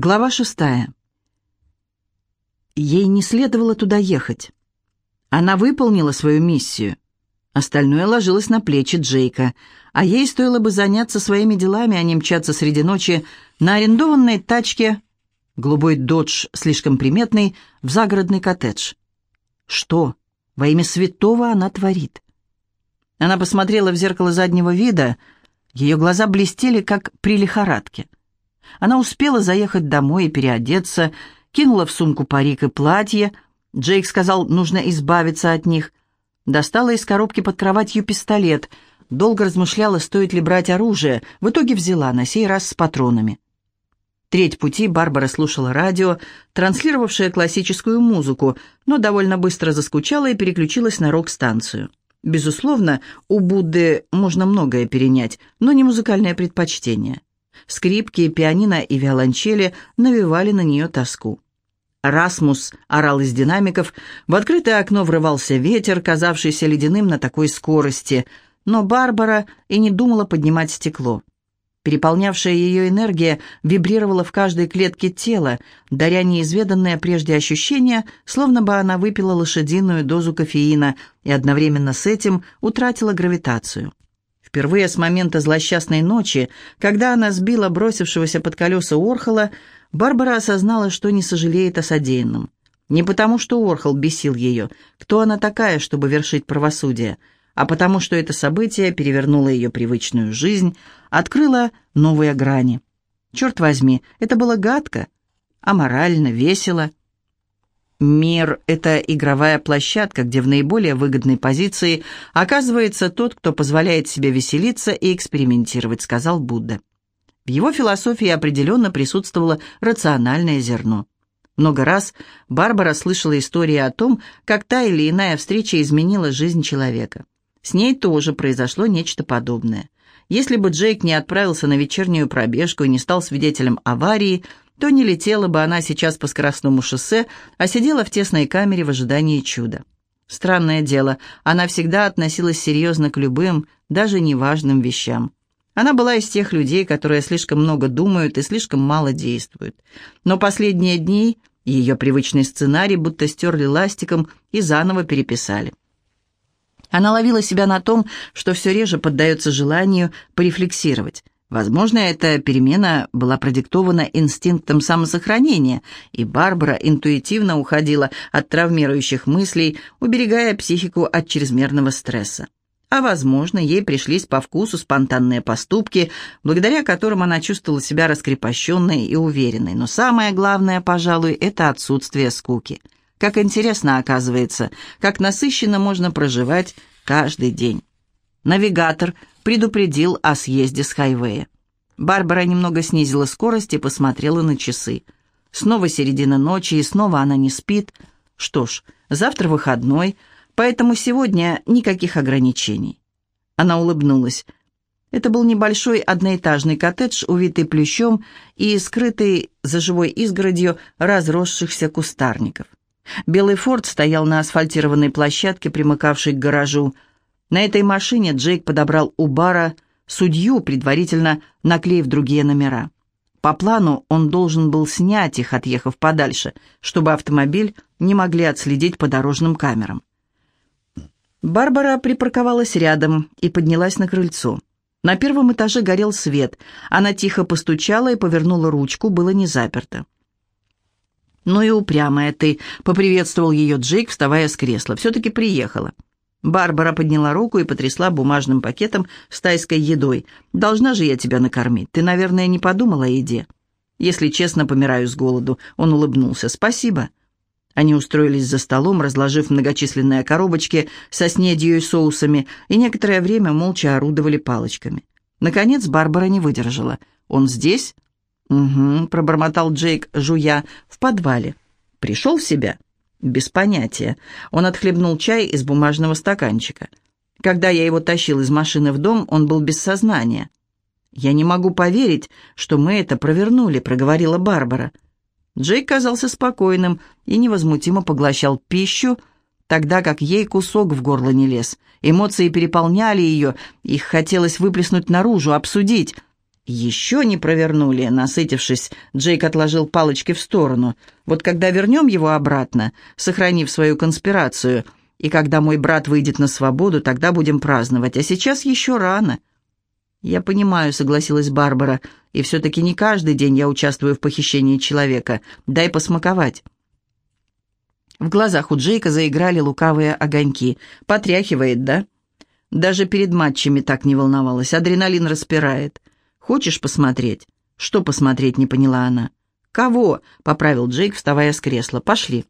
Глава шестая. Ей не следовало туда ехать. Она выполнила свою миссию. Остальное ложилось на плечи Джейка, а ей стоило бы заняться своими делами, а не мчаться среди ночи на арендованной тачке, голубой додж, слишком приметный, в загородный коттедж. Что во имя святого она творит? Она посмотрела в зеркало заднего вида, ее глаза блестели, как при лихорадке. Она успела заехать домой и переодеться, кинула в сумку парик и платье. Джейк сказал, нужно избавиться от них. Достала из коробки под кроватью пистолет. Долго размышляла, стоит ли брать оружие. В итоге взяла, на сей раз с патронами. Треть пути Барбара слушала радио, транслировавшее классическую музыку, но довольно быстро заскучала и переключилась на рок-станцию. Безусловно, у Будды можно многое перенять, но не музыкальное предпочтение. Скрипки, пианино и виолончели навевали на нее тоску. Расмус орал из динамиков, в открытое окно врывался ветер, казавшийся ледяным на такой скорости, но Барбара и не думала поднимать стекло. Переполнявшая ее энергия вибрировала в каждой клетке тела, даря неизведанное прежде ощущение, словно бы она выпила лошадиную дозу кофеина и одновременно с этим утратила гравитацию. Впервые с момента злосчастной ночи, когда она сбила бросившегося под колеса Орхола, Барбара осознала, что не сожалеет о содеянном. Не потому, что Орхол бесил ее, кто она такая, чтобы вершить правосудие, а потому, что это событие перевернуло ее привычную жизнь, открыло новые грани. Черт возьми, это было гадко, аморально, весело, Мир — это игровая площадка, где в наиболее выгодной позиции оказывается тот, кто позволяет себе веселиться и экспериментировать, сказал Будда. В его философии определенно присутствовало рациональное зерно. Много раз Барбара слышала истории о том, как та или иная встреча изменила жизнь человека. С ней тоже произошло нечто подобное. Если бы Джейк не отправился на вечернюю пробежку и не стал свидетелем аварии – то не летела бы она сейчас по скоростному шоссе, а сидела в тесной камере в ожидании чуда. Странное дело, она всегда относилась серьезно к любым, даже неважным вещам. Она была из тех людей, которые слишком много думают и слишком мало действуют. Но последние дни ее привычный сценарий будто стерли ластиком и заново переписали. Она ловила себя на том, что все реже поддается желанию порефлексировать – Возможно, эта перемена была продиктована инстинктом самосохранения, и Барбара интуитивно уходила от травмирующих мыслей, уберегая психику от чрезмерного стресса. А возможно, ей пришлись по вкусу спонтанные поступки, благодаря которым она чувствовала себя раскрепощенной и уверенной. Но самое главное, пожалуй, это отсутствие скуки. Как интересно оказывается, как насыщенно можно проживать каждый день. Навигатор предупредил о съезде с хайвея. Барбара немного снизила скорость и посмотрела на часы. Снова середина ночи, и снова она не спит. Что ж, завтра выходной, поэтому сегодня никаких ограничений. Она улыбнулась. Это был небольшой одноэтажный коттедж, увитый плющом и скрытый за живой изгородью разросшихся кустарников. Белый форт стоял на асфальтированной площадке, примыкавшей к гаражу. На этой машине Джейк подобрал у бара судью, предварительно наклеив другие номера. По плану он должен был снять их, отъехав подальше, чтобы автомобиль не могли отследить по дорожным камерам. Барбара припарковалась рядом и поднялась на крыльцо. На первом этаже горел свет. Она тихо постучала и повернула ручку, было не заперто. «Ну и упрямая ты», — поприветствовал ее Джейк, вставая с кресла. «Все-таки приехала». Барбара подняла руку и потрясла бумажным пакетом с тайской едой. «Должна же я тебя накормить. Ты, наверное, не подумала о еде?» «Если честно, помираю с голоду». Он улыбнулся. «Спасибо». Они устроились за столом, разложив многочисленные коробочки со снедью и соусами, и некоторое время молча орудовали палочками. Наконец Барбара не выдержала. «Он здесь?» «Угу», — пробормотал Джейк, жуя, — «в подвале». «Пришел в себя?» «Без понятия». Он отхлебнул чай из бумажного стаканчика. Когда я его тащил из машины в дом, он был без сознания. «Я не могу поверить, что мы это провернули», — проговорила Барбара. Джейк казался спокойным и невозмутимо поглощал пищу, тогда как ей кусок в горло не лез. Эмоции переполняли ее, их хотелось выплеснуть наружу, обсудить. «Еще не провернули», — насытившись, Джейк отложил палочки в сторону. «Вот когда вернем его обратно, сохранив свою конспирацию, и когда мой брат выйдет на свободу, тогда будем праздновать, а сейчас еще рано». «Я понимаю», — согласилась Барбара, — «и все-таки не каждый день я участвую в похищении человека. Дай посмаковать». В глазах у Джейка заиграли лукавые огоньки. «Потряхивает, да?» Даже перед матчами так не волновалась. Адреналин распирает. Хочешь посмотреть?» «Что посмотреть?» — не поняла она. «Кого?» — поправил Джейк, вставая с кресла. «Пошли».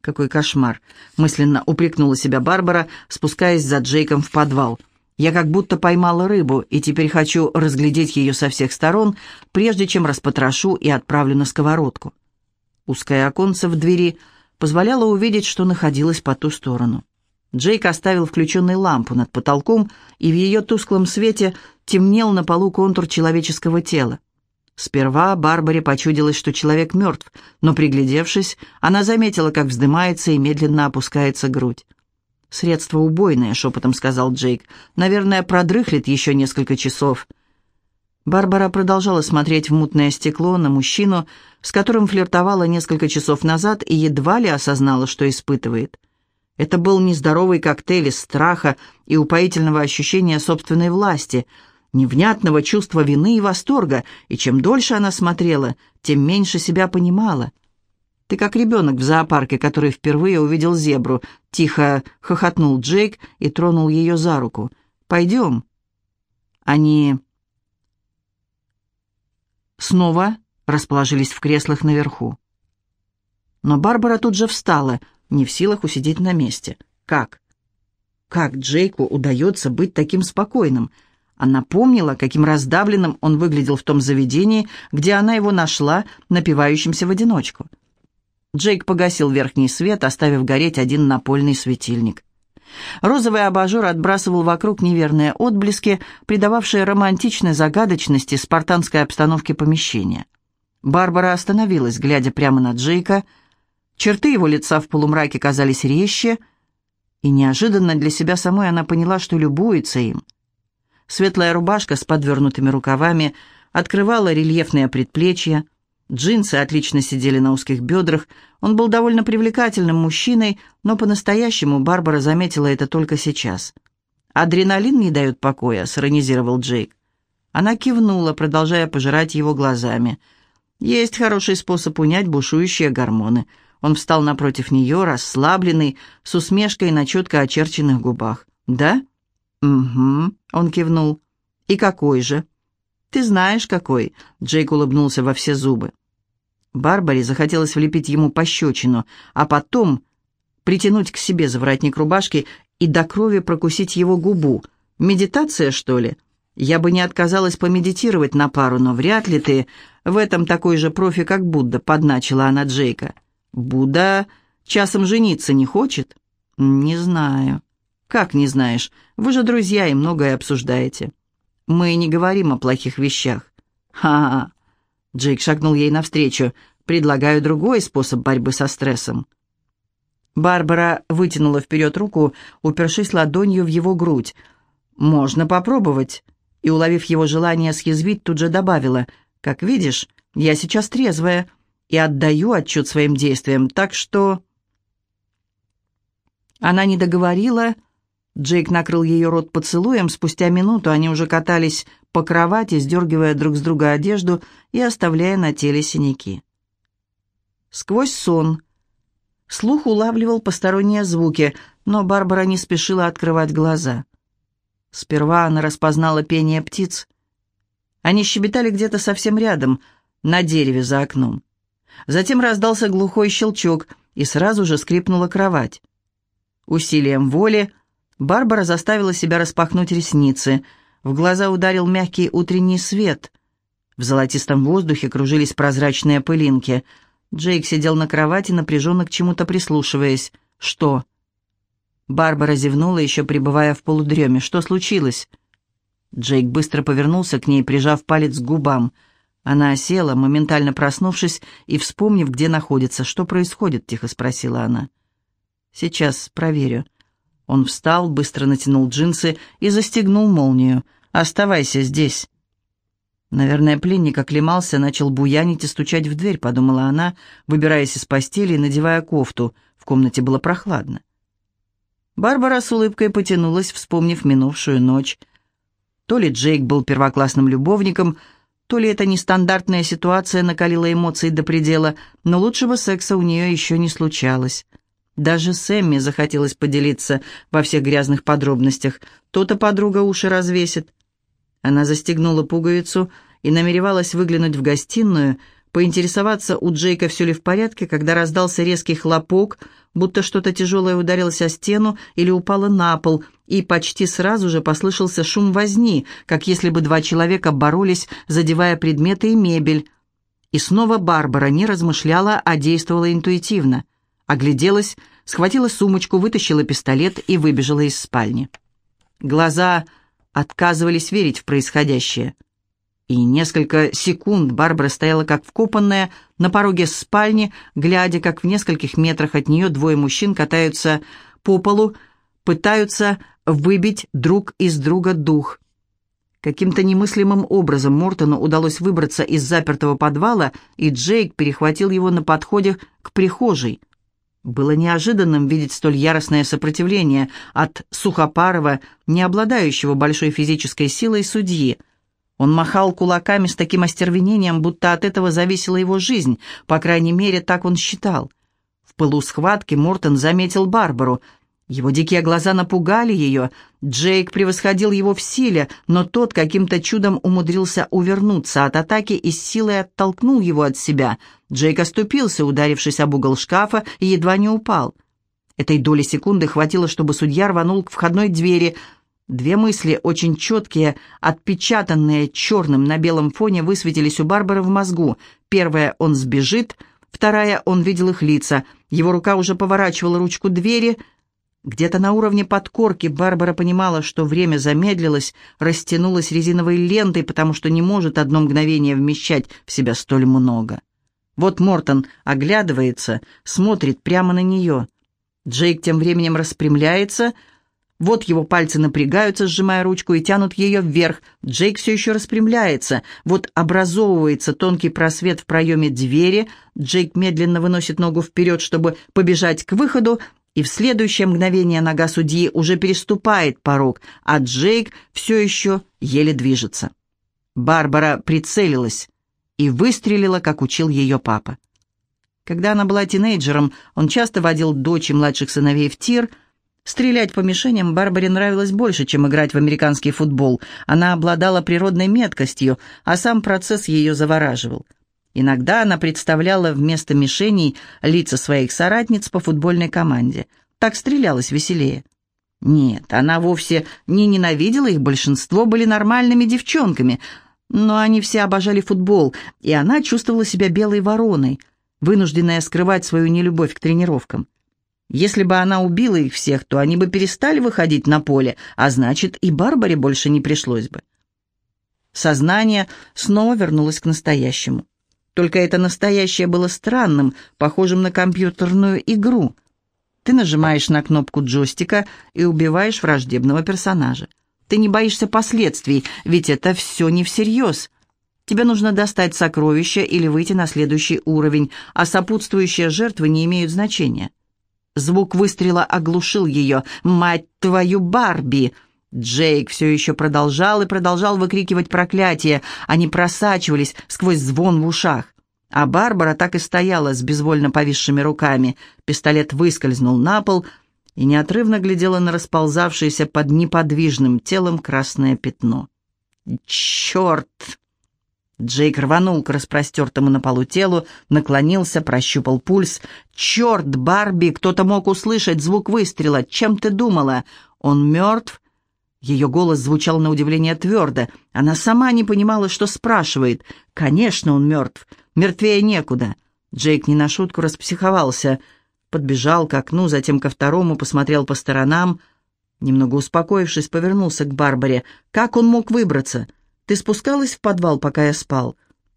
«Какой кошмар!» — мысленно упрекнула себя Барбара, спускаясь за Джейком в подвал. «Я как будто поймала рыбу, и теперь хочу разглядеть ее со всех сторон, прежде чем распотрошу и отправлю на сковородку». Узкое оконце в двери позволяло увидеть, что находилось по ту сторону. Джейк оставил включенной лампу над потолком, и в ее тусклом свете темнел на полу контур человеческого тела. Сперва Барбаре почудилось, что человек мертв, но, приглядевшись, она заметила, как вздымается и медленно опускается грудь. «Средство убойное», — шепотом сказал Джейк. «Наверное, продрыхлит еще несколько часов». Барбара продолжала смотреть в мутное стекло на мужчину, с которым флиртовала несколько часов назад и едва ли осознала, что испытывает. Это был нездоровый коктейль из страха и упоительного ощущения собственной власти, невнятного чувства вины и восторга, и чем дольше она смотрела, тем меньше себя понимала. «Ты как ребенок в зоопарке, который впервые увидел зебру», — тихо хохотнул Джейк и тронул ее за руку. «Пойдем». Они снова расположились в креслах наверху. Но Барбара тут же встала — не в силах усидеть на месте. Как? Как Джейку удается быть таким спокойным? Она помнила, каким раздавленным он выглядел в том заведении, где она его нашла, напивающимся в одиночку. Джейк погасил верхний свет, оставив гореть один напольный светильник. Розовый абажур отбрасывал вокруг неверные отблески, придававшие романтичной загадочности спартанской обстановке помещения. Барбара остановилась, глядя прямо на Джейка — Черты его лица в полумраке казались резче, и неожиданно для себя самой она поняла, что любуется им. Светлая рубашка с подвернутыми рукавами открывала рельефные предплечья, джинсы отлично сидели на узких бедрах, он был довольно привлекательным мужчиной, но по-настоящему Барбара заметила это только сейчас. «Адреналин не дает покоя», — сиронизировал Джейк. Она кивнула, продолжая пожирать его глазами. «Есть хороший способ унять бушующие гормоны. Он встал напротив нее, расслабленный, с усмешкой на четко очерченных губах. «Да?» «Угу», — он кивнул. «И какой же?» «Ты знаешь, какой?» — Джейк улыбнулся во все зубы. Барбаре захотелось влепить ему пощечину, а потом притянуть к себе за воротник рубашки и до крови прокусить его губу. «Медитация, что ли?» «Я бы не отказалась помедитировать на пару, но вряд ли ты в этом такой же профи, как Будда», — подначила она Джейка. Будда часом жениться не хочет? Не знаю. Как не знаешь? Вы же друзья и многое обсуждаете. Мы не говорим о плохих вещах. Ха-ха. Джейк шагнул ей навстречу. Предлагаю другой способ борьбы со стрессом. Барбара вытянула вперед руку, упершись ладонью в его грудь. «Можно попробовать». И, уловив его желание съязвить, тут же добавила. «Как видишь, я сейчас трезвая и отдаю отчет своим действиям, так что...» Она не договорила. Джейк накрыл ее рот поцелуем. Спустя минуту они уже катались по кровати, сдергивая друг с друга одежду и оставляя на теле синяки. Сквозь сон. Слух улавливал посторонние звуки, но Барбара не спешила открывать глаза. Сперва она распознала пение птиц. Они щебетали где-то совсем рядом, на дереве за окном. Затем раздался глухой щелчок, и сразу же скрипнула кровать. Усилием воли Барбара заставила себя распахнуть ресницы. В глаза ударил мягкий утренний свет. В золотистом воздухе кружились прозрачные пылинки. Джейк сидел на кровати, напряженно к чему-то прислушиваясь. «Что?» Барбара зевнула, еще пребывая в полудреме. «Что случилось?» Джейк быстро повернулся к ней, прижав палец к губам – она села, моментально проснувшись и вспомнив, где находится. «Что происходит?» — тихо спросила она. «Сейчас проверю». Он встал, быстро натянул джинсы и застегнул молнию. «Оставайся здесь». Наверное, пленник оклемался, начал буянить и стучать в дверь, подумала она, выбираясь из постели и надевая кофту. В комнате было прохладно. Барбара с улыбкой потянулась, вспомнив минувшую ночь. То ли Джейк был первоклассным любовником, то ли эта нестандартная ситуация накалила эмоции до предела, но лучшего секса у нее еще не случалось. Даже Сэмми захотелось поделиться во всех грязных подробностях. То-то подруга уши развесит. Она застегнула пуговицу и намеревалась выглянуть в гостиную, поинтересоваться у Джейка, все ли в порядке, когда раздался резкий хлопок, будто что-то тяжелое ударилось о стену или упало на пол, и почти сразу же послышался шум возни, как если бы два человека боролись, задевая предметы и мебель. И снова Барбара не размышляла, а действовала интуитивно. Огляделась, схватила сумочку, вытащила пистолет и выбежала из спальни. Глаза отказывались верить в происходящее. И несколько секунд Барбара стояла как вкопанная на пороге спальни, глядя, как в нескольких метрах от нее двое мужчин катаются по полу, пытаются выбить друг из друга дух. Каким-то немыслимым образом Мортону удалось выбраться из запертого подвала, и Джейк перехватил его на подходе к прихожей. Было неожиданным видеть столь яростное сопротивление от сухопарого, не обладающего большой физической силой судьи. Он махал кулаками с таким остервенением, будто от этого зависела его жизнь, по крайней мере, так он считал. В пылу схватки Мортон заметил Барбару — его дикие глаза напугали ее. Джейк превосходил его в силе, но тот каким-то чудом умудрился увернуться от атаки и с силой оттолкнул его от себя. Джейк оступился, ударившись об угол шкафа, и едва не упал. Этой доли секунды хватило, чтобы судья рванул к входной двери. Две мысли, очень четкие, отпечатанные черным на белом фоне, высветились у Барбары в мозгу. Первая — он сбежит, вторая — он видел их лица. Его рука уже поворачивала ручку двери — где-то на уровне подкорки Барбара понимала, что время замедлилось, растянулось резиновой лентой, потому что не может одно мгновение вмещать в себя столь много. Вот Мортон оглядывается, смотрит прямо на нее. Джейк тем временем распрямляется, вот его пальцы напрягаются, сжимая ручку, и тянут ее вверх. Джейк все еще распрямляется. Вот образовывается тонкий просвет в проеме двери. Джейк медленно выносит ногу вперед, чтобы побежать к выходу, и в следующее мгновение нога судьи уже переступает порог, а Джейк все еще еле движется. Барбара прицелилась и выстрелила, как учил ее папа. Когда она была тинейджером, он часто водил дочь и младших сыновей в тир. Стрелять по мишеням Барбаре нравилось больше, чем играть в американский футбол. Она обладала природной меткостью, а сам процесс ее завораживал – Иногда она представляла вместо мишеней лица своих соратниц по футбольной команде. Так стрелялась веселее. Нет, она вовсе не ненавидела их, большинство были нормальными девчонками, но они все обожали футбол, и она чувствовала себя белой вороной, вынужденная скрывать свою нелюбовь к тренировкам. Если бы она убила их всех, то они бы перестали выходить на поле, а значит, и Барбаре больше не пришлось бы. Сознание снова вернулось к настоящему. Только это настоящее было странным, похожим на компьютерную игру. Ты нажимаешь на кнопку джойстика и убиваешь враждебного персонажа. Ты не боишься последствий, ведь это все не всерьез. Тебе нужно достать сокровище или выйти на следующий уровень, а сопутствующие жертвы не имеют значения. Звук выстрела оглушил ее. «Мать твою, Барби!» Джейк все еще продолжал и продолжал выкрикивать проклятия. Они просачивались сквозь звон в ушах. А Барбара так и стояла с безвольно повисшими руками. Пистолет выскользнул на пол и неотрывно глядела на расползавшееся под неподвижным телом красное пятно. «Черт!» Джейк рванул к распростертому на полу телу, наклонился, прощупал пульс. «Черт, Барби! Кто-то мог услышать звук выстрела! Чем ты думала? Он мертв?» Ее голос звучал на удивление твердо. Она сама не понимала, что спрашивает. «Конечно, он мертв. Мертвее некуда». Джейк не на шутку распсиховался. Подбежал к окну, затем ко второму, посмотрел по сторонам. Немного успокоившись, повернулся к Барбаре. «Как он мог выбраться? Ты спускалась в подвал, пока я спал?»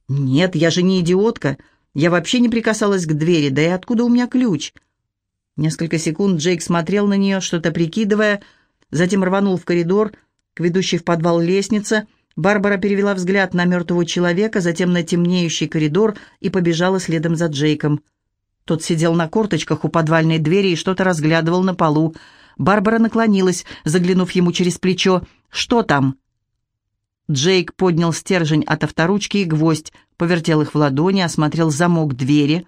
«Нет, я же не идиотка. Я вообще не прикасалась к двери, да и откуда у меня ключ?» Несколько секунд Джейк смотрел на нее, что-то прикидывая, затем рванул в коридор к ведущей в подвал лестнице, Барбара перевела взгляд на мертвого человека, затем на темнеющий коридор и побежала следом за Джейком. Тот сидел на корточках у подвальной двери и что-то разглядывал на полу. Барбара наклонилась, заглянув ему через плечо. «Что там?» Джейк поднял стержень от авторучки и гвоздь, повертел их в ладони, осмотрел замок двери.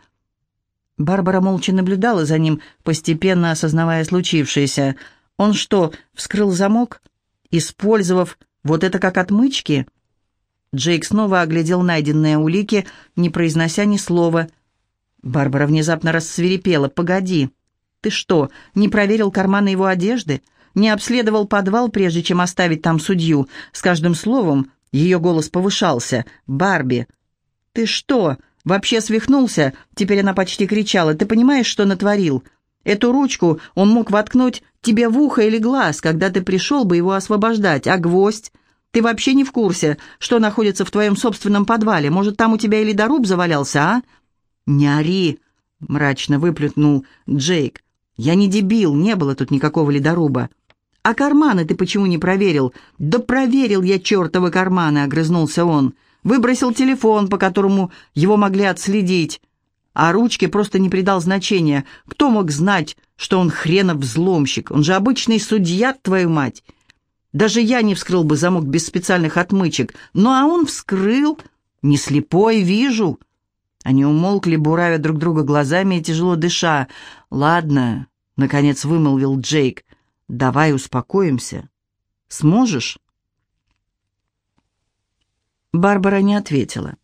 Барбара молча наблюдала за ним, постепенно осознавая случившееся. «Он что, вскрыл замок? Использовав вот это как отмычки?» Джейк снова оглядел найденные улики, не произнося ни слова. Барбара внезапно рассверепела. «Погоди, ты что, не проверил карманы его одежды?» не обследовал подвал, прежде чем оставить там судью. С каждым словом ее голос повышался. «Барби!» «Ты что, вообще свихнулся?» Теперь она почти кричала. «Ты понимаешь, что натворил? Эту ручку он мог воткнуть тебе в ухо или глаз, когда ты пришел бы его освобождать. А гвоздь? Ты вообще не в курсе, что находится в твоем собственном подвале? Может, там у тебя и ледоруб завалялся, а?» «Не ори!» — мрачно выплюнул Джейк. «Я не дебил, не было тут никакого ледоруба». «А карманы ты почему не проверил?» «Да проверил я чертовы карманы», — огрызнулся он. «Выбросил телефон, по которому его могли отследить. А ручке просто не придал значения. Кто мог знать, что он хренов взломщик? Он же обычный судья, твою мать!» Даже я не вскрыл бы замок без специальных отмычек. Ну а он вскрыл. Не слепой, вижу. Они умолкли, буравя друг друга глазами и тяжело дыша. «Ладно», — наконец вымолвил Джейк. Давай успокоимся. Сможешь?» Барбара не ответила.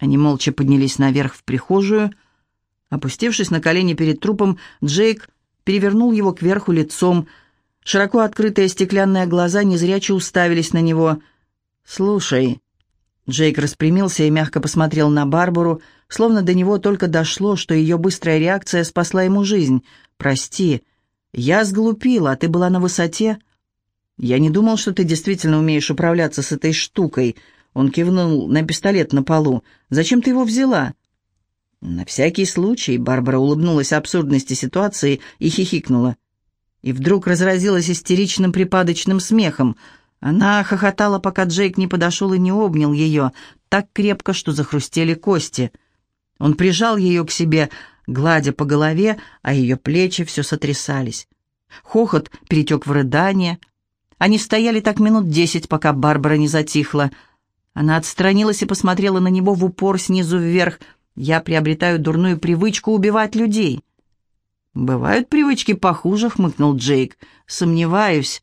Они молча поднялись наверх в прихожую. Опустившись на колени перед трупом, Джейк перевернул его кверху лицом. Широко открытые стеклянные глаза незряче уставились на него. «Слушай...» Джейк распрямился и мягко посмотрел на Барбару, словно до него только дошло, что ее быстрая реакция спасла ему жизнь. «Прости, «Я сглупила, ты была на высоте?» «Я не думал, что ты действительно умеешь управляться с этой штукой». Он кивнул на пистолет на полу. «Зачем ты его взяла?» «На всякий случай», — Барбара улыбнулась абсурдности ситуации и хихикнула. И вдруг разразилась истеричным припадочным смехом. Она хохотала, пока Джейк не подошел и не обнял ее, так крепко, что захрустели кости. Он прижал ее к себе, гладя по голове, а ее плечи все сотрясались. Хохот перетек в рыдание. Они стояли так минут десять, пока Барбара не затихла. Она отстранилась и посмотрела на него в упор снизу вверх. «Я приобретаю дурную привычку убивать людей». «Бывают привычки похуже», — хмыкнул Джейк. «Сомневаюсь».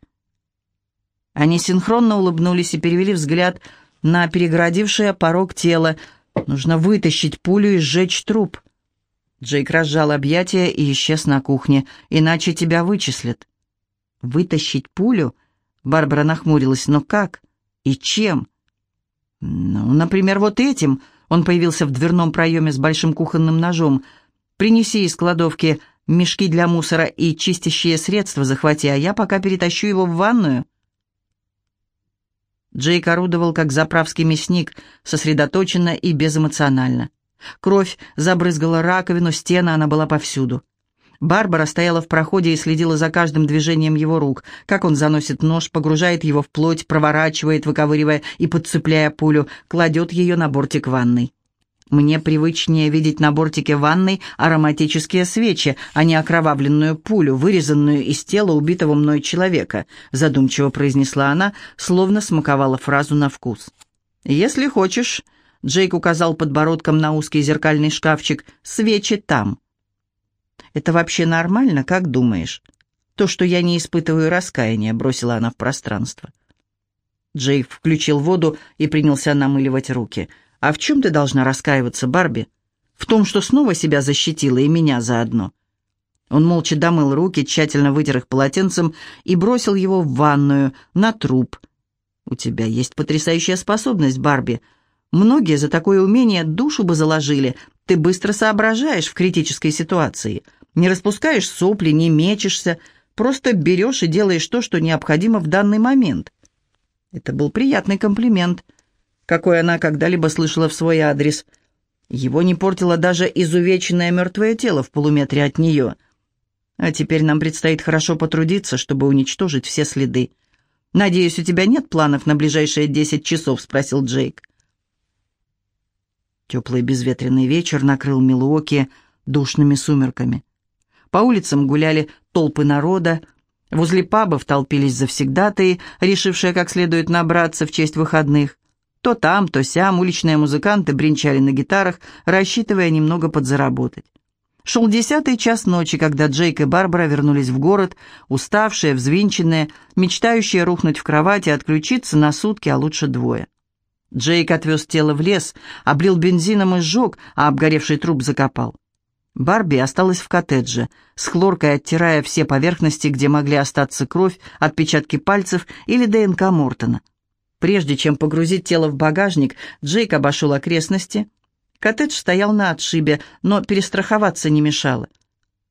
Они синхронно улыбнулись и перевели взгляд на перегородившее порог тела. «Нужно вытащить пулю и сжечь труп». Джейк разжал объятия и исчез на кухне. «Иначе тебя вычислят». «Вытащить пулю?» Барбара нахмурилась. «Но как? И чем?» «Ну, например, вот этим». Он появился в дверном проеме с большим кухонным ножом. «Принеси из кладовки мешки для мусора и чистящие средства захвати, а я пока перетащу его в ванную». Джейк орудовал как заправский мясник, сосредоточенно и безэмоционально. Кровь забрызгала раковину, стены, она была повсюду. Барбара стояла в проходе и следила за каждым движением его рук, как он заносит нож, погружает его в плоть, проворачивает, выковыривая и подцепляя пулю, кладет ее на бортик ванной. «Мне привычнее видеть на бортике ванной ароматические свечи, а не окровавленную пулю, вырезанную из тела убитого мной человека», задумчиво произнесла она, словно смаковала фразу на вкус. «Если хочешь, Джейк указал подбородком на узкий зеркальный шкафчик. «Свечи там». «Это вообще нормально, как думаешь?» «То, что я не испытываю раскаяния», — бросила она в пространство. Джейк включил воду и принялся намыливать руки. «А в чем ты должна раскаиваться, Барби?» «В том, что снова себя защитила и меня заодно». Он молча домыл руки, тщательно вытер их полотенцем и бросил его в ванную, на труп. «У тебя есть потрясающая способность, Барби», Многие за такое умение душу бы заложили. Ты быстро соображаешь в критической ситуации. Не распускаешь сопли, не мечешься. Просто берешь и делаешь то, что необходимо в данный момент. Это был приятный комплимент, какой она когда-либо слышала в свой адрес. Его не портило даже изувеченное мертвое тело в полуметре от нее. А теперь нам предстоит хорошо потрудиться, чтобы уничтожить все следы. «Надеюсь, у тебя нет планов на ближайшие десять часов?» — спросил Джейк. Теплый безветренный вечер накрыл Милуоки душными сумерками. По улицам гуляли толпы народа, возле пабов толпились завсегдатые, решившие как следует набраться в честь выходных. То там, то сям уличные музыканты бренчали на гитарах, рассчитывая немного подзаработать. Шел десятый час ночи, когда Джейк и Барбара вернулись в город, уставшие, взвинченные, мечтающие рухнуть в кровати и отключиться на сутки, а лучше двое. Джейк отвез тело в лес, облил бензином и сжег, а обгоревший труп закопал. Барби осталась в коттедже, с хлоркой оттирая все поверхности, где могли остаться кровь, отпечатки пальцев или ДНК Мортона. Прежде чем погрузить тело в багажник, Джейк обошел окрестности, Коттедж стоял на отшибе, но перестраховаться не мешало.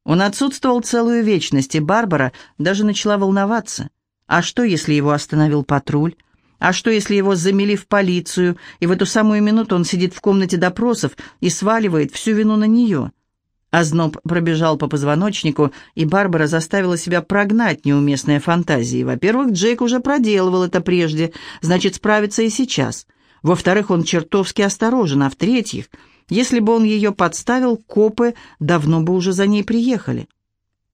Он отсутствовал целую вечность, и Барбара даже начала волноваться. А что, если его остановил патруль? А что, если его замели в полицию, и в эту самую минуту он сидит в комнате допросов и сваливает всю вину на нее? Озноб пробежал по позвоночнику, и Барбара заставила себя прогнать неуместные фантазии. Во-первых, Джейк уже проделывал это прежде, значит, справится и сейчас. Во-вторых, он чертовски осторожен, а в-третьих, если бы он ее подставил, копы давно бы уже за ней приехали.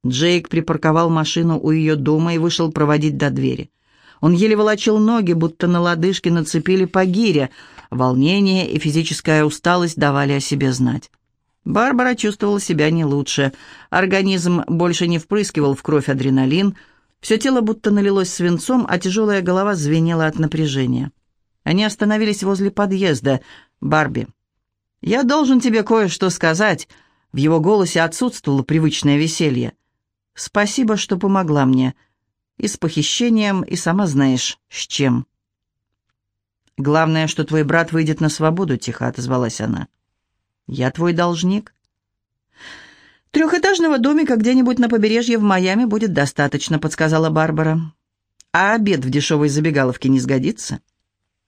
Джейк припарковал машину у ее дома и вышел проводить до двери. Он еле волочил ноги, будто на лодыжке нацепили по гире. Волнение и физическая усталость давали о себе знать. Барбара чувствовала себя не лучше. Организм больше не впрыскивал в кровь адреналин. Все тело будто налилось свинцом, а тяжелая голова звенела от напряжения. Они остановились возле подъезда. «Барби, я должен тебе кое-что сказать». В его голосе отсутствовало привычное веселье. «Спасибо, что помогла мне. И с похищением, и сама знаешь, с чем». «Главное, что твой брат выйдет на свободу», — тихо отозвалась она. «Я твой должник». «Трехэтажного домика где-нибудь на побережье в Майами будет достаточно», — подсказала Барбара. «А обед в дешевой забегаловке не сгодится?»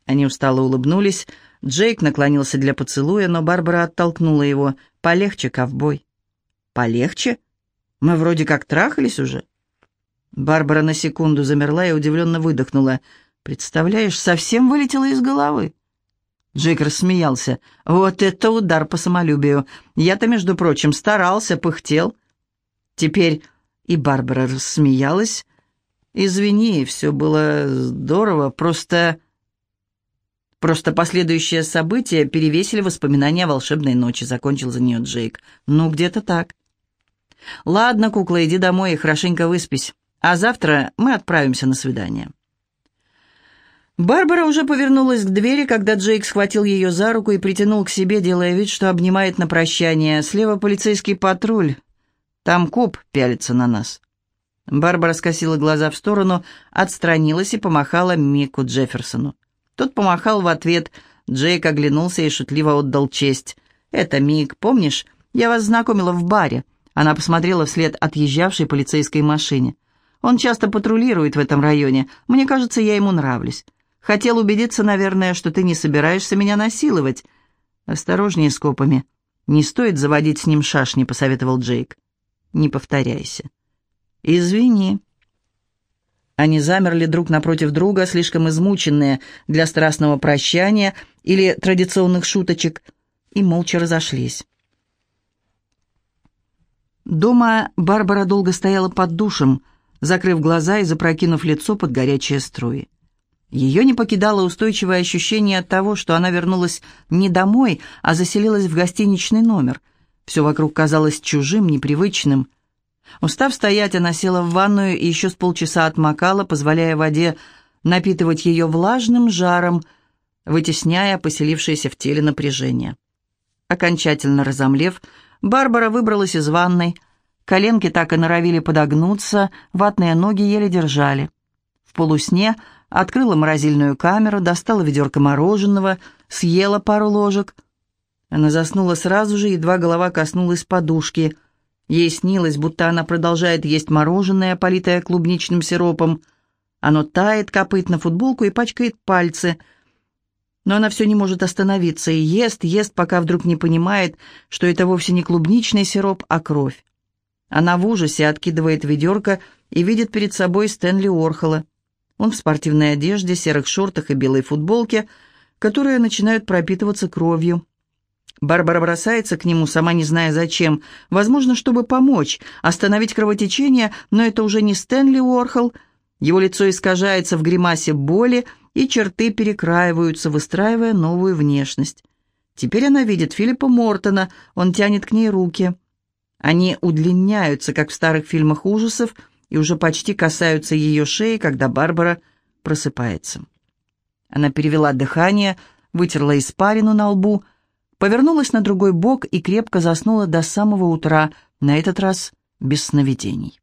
Они устало улыбнулись. Джейк наклонился для поцелуя, но Барбара оттолкнула его. «Полегче, ковбой». «Полегче? Мы вроде как трахались уже». Барбара на секунду замерла и удивленно выдохнула. «Представляешь, совсем вылетела из головы». Джейк рассмеялся. «Вот это удар по самолюбию! Я-то, между прочим, старался, пыхтел». Теперь и Барбара рассмеялась. «Извини, все было здорово, просто...» Просто последующие события перевесили воспоминания о волшебной ночи, закончил за нее Джейк. Ну, где-то так. Ладно, кукла, иди домой и хорошенько выспись. А завтра мы отправимся на свидание. Барбара уже повернулась к двери, когда Джейк схватил ее за руку и притянул к себе, делая вид, что обнимает на прощание. Слева полицейский патруль. Там коп пялится на нас. Барбара скосила глаза в сторону, отстранилась и помахала Мику Джефферсону. Тот помахал в ответ. Джейк оглянулся и шутливо отдал честь. «Это Мик, помнишь? Я вас знакомила в баре». Она посмотрела вслед отъезжавшей полицейской машине. «Он часто патрулирует в этом районе. Мне кажется, я ему нравлюсь. Хотел убедиться, наверное, что ты не собираешься меня насиловать». «Осторожнее с копами. Не стоит заводить с ним шашни», — посоветовал Джейк. «Не повторяйся». «Извини», они замерли друг напротив друга, слишком измученные для страстного прощания или традиционных шуточек, и молча разошлись. Дома Барбара долго стояла под душем, закрыв глаза и запрокинув лицо под горячие струи. Ее не покидало устойчивое ощущение от того, что она вернулась не домой, а заселилась в гостиничный номер. Все вокруг казалось чужим, непривычным. Устав стоять, она села в ванную и еще с полчаса отмокала, позволяя воде напитывать ее влажным жаром, вытесняя поселившееся в теле напряжение. Окончательно разомлев, Барбара выбралась из ванной. Коленки так и норовили подогнуться, ватные ноги еле держали. В полусне открыла морозильную камеру, достала ведерко мороженого, съела пару ложек. Она заснула сразу же, едва голова коснулась подушки. Ей снилось, будто она продолжает есть мороженое, политое клубничным сиропом. Оно тает, капает на футболку и пачкает пальцы. Но она все не может остановиться и ест, ест, пока вдруг не понимает, что это вовсе не клубничный сироп, а кровь. Она в ужасе откидывает ведерко и видит перед собой Стэнли Орхола. Он в спортивной одежде, серых шортах и белой футболке, которые начинают пропитываться кровью. Барбара бросается к нему, сама не зная зачем. Возможно, чтобы помочь, остановить кровотечение, но это уже не Стэнли Уорхол. Его лицо искажается в гримасе боли, и черты перекраиваются, выстраивая новую внешность. Теперь она видит Филиппа Мортона, он тянет к ней руки. Они удлиняются, как в старых фильмах ужасов, и уже почти касаются ее шеи, когда Барбара просыпается. Она перевела дыхание, вытерла испарину на лбу, повернулась на другой бок и крепко заснула до самого утра, на этот раз без сновидений.